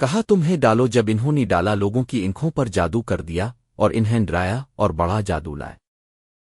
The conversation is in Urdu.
کہا تمہیں ڈالو جب انہوں نے ڈالا لوگوں کی انکھوں پر جادو کر دیا اور انہیں ڈرایا اور بڑا جادو لائے۔